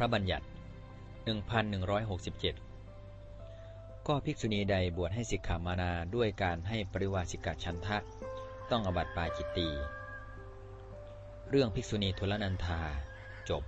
ระบัญญัติ 1167 ก็ภิกษุณีใดบวชให้สิกขามานาด้วยการให้ปริวาสิกาชันทะ ต้องอบัติปาจิตตี เรื่องภิกษุณีทุลนันธาจบ